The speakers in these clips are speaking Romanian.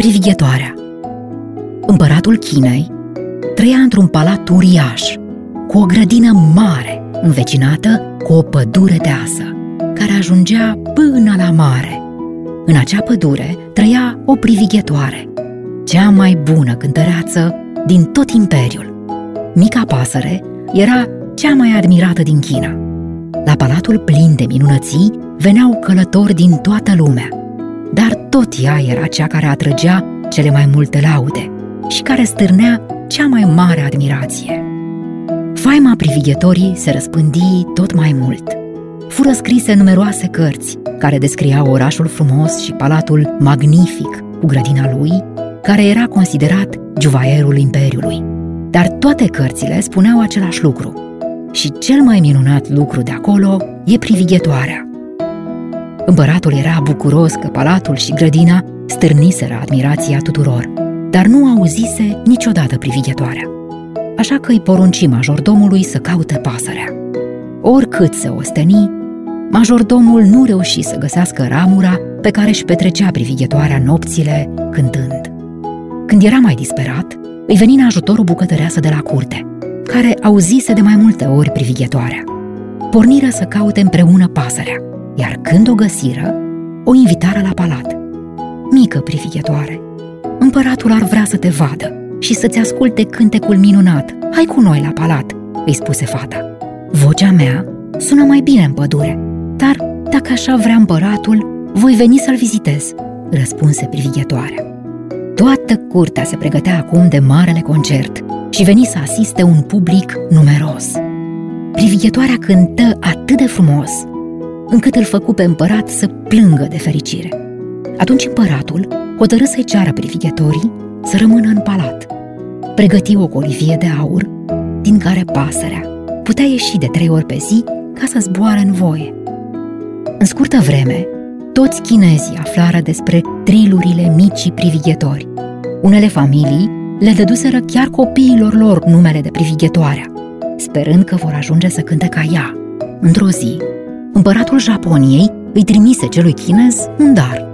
Privighetoarea Împăratul Chinei trăia într-un palat uriaș, cu o grădină mare, învecinată cu o pădure deasă, care ajungea până la mare. În acea pădure trăia o privighetoare, cea mai bună cântăreață din tot imperiul. Mica pasăre era cea mai admirată din China. La palatul plin de minunății veneau călători din toată lumea, dar tot ea era cea care atrăgea cele mai multe laude și care stârnea cea mai mare admirație. Faima privighetorii se răspândi tot mai mult. Fură scrise numeroase cărți care descriau orașul frumos și palatul magnific cu grădina lui, care era considerat juvaierul imperiului. Dar toate cărțile spuneau același lucru. Și cel mai minunat lucru de acolo e privighetoarea. Împăratul era bucuros că palatul și grădina stârniseră admirația tuturor, dar nu auzise niciodată privighetoarea. Așa că îi porunci majordomului să caute pasărea. Oricât se osteni, majordomul nu reuși să găsească ramura pe care își petrecea privighetoarea nopțile cântând. Când era mai disperat, îi veni în ajutor o bucătăreasă de la curte, care auzise de mai multe ori privighetoarea. Porniră să caute împreună pasărea, iar când o găsiră, o invitară la palat. Mică privighetoare, împăratul ar vrea să te vadă și să-ți asculte cântecul minunat. Hai cu noi la palat, îi spuse fata. Vocea mea sună mai bine în pădure, dar dacă așa vrea împăratul, voi veni să-l vizitez, răspunse privighetoarea. Toată curtea se pregătea acum de marele concert și veni să asiste un public numeros. Privighetoarea cântă atât de frumos, încât îl făcu pe împărat să plângă de fericire. Atunci împăratul hotărâ să-i ceară privighetorii să rămână în palat. Pregăti o colivie de aur, din care pasărea putea ieși de trei ori pe zi ca să zboare în voie. În scurtă vreme, toți chinezii aflară despre trilurile micii privighetori. Unele familii le dăduseră chiar copiilor lor numele de privighetoarea, sperând că vor ajunge să cânte ca ea. Într-o zi, împăratul Japoniei îi trimise celui chinez un dar.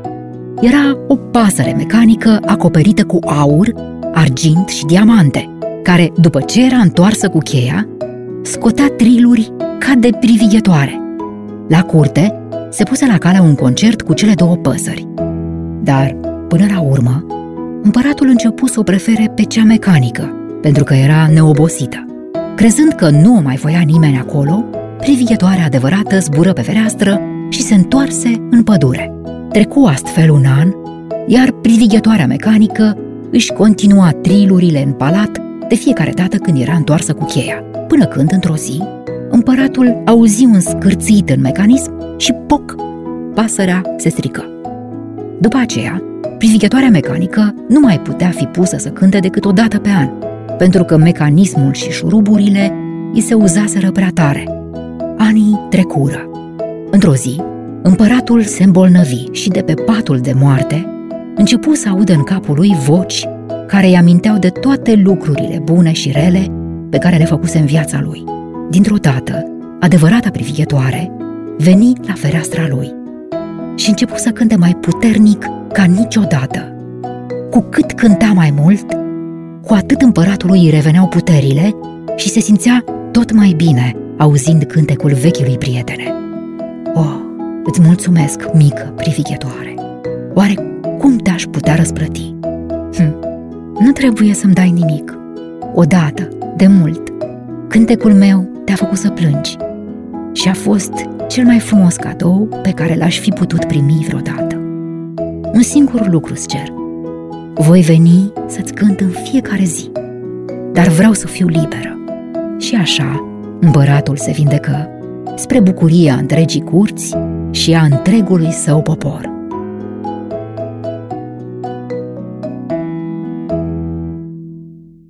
Era o pasăre mecanică acoperită cu aur, argint și diamante, care, după ce era întoarsă cu cheia, scotea triluri ca de privighetoare. La curte, se puse la cale un concert cu cele două păsări. Dar, până la urmă, împăratul începu să o prefere pe cea mecanică, pentru că era neobosită. Crezând că nu o mai voia nimeni acolo, privighetoarea adevărată zbură pe fereastră și se întoarse în pădure. Trecu astfel un an, iar privighetoarea mecanică își continua trilurile în palat de fiecare dată când era întoarsă cu cheia, până când, într-o zi, împăratul auzi un scârțit în mecanism și poc, pasărea se strică. După aceea, privighetoarea mecanică nu mai putea fi pusă să cânte decât o dată pe an, pentru că mecanismul și șuruburile îi se uzaseră prea tare. Anii trecură. Într-o zi, împăratul se îmbolnăvi și de pe patul de moarte începu să audă în capul lui voci care îi aminteau de toate lucrurile bune și rele pe care le făcuse în viața lui. Dintr-o dată, adevărata privighetoare veni la fereastra lui și începu să cânte mai puternic ca niciodată. Cu cât cânta mai mult, cu atât împăratului îi reveneau puterile și se simțea tot mai bine auzind cântecul vechiului prietene. Oh, îți mulțumesc, mică privighetoare! Oare cum te-aș putea răsplăti? Hm, nu trebuie să-mi dai nimic. Odată, de mult, cântecul meu te-a făcut să plângi și a fost cel mai frumos cadou pe care l-aș fi putut primi vreodată. Un singur lucru îți cer. Voi veni să-ți cânt în fiecare zi, dar vreau să fiu liberă. Și așa, împăratul se vindecă spre bucuria întregii curți și a întregului său popor.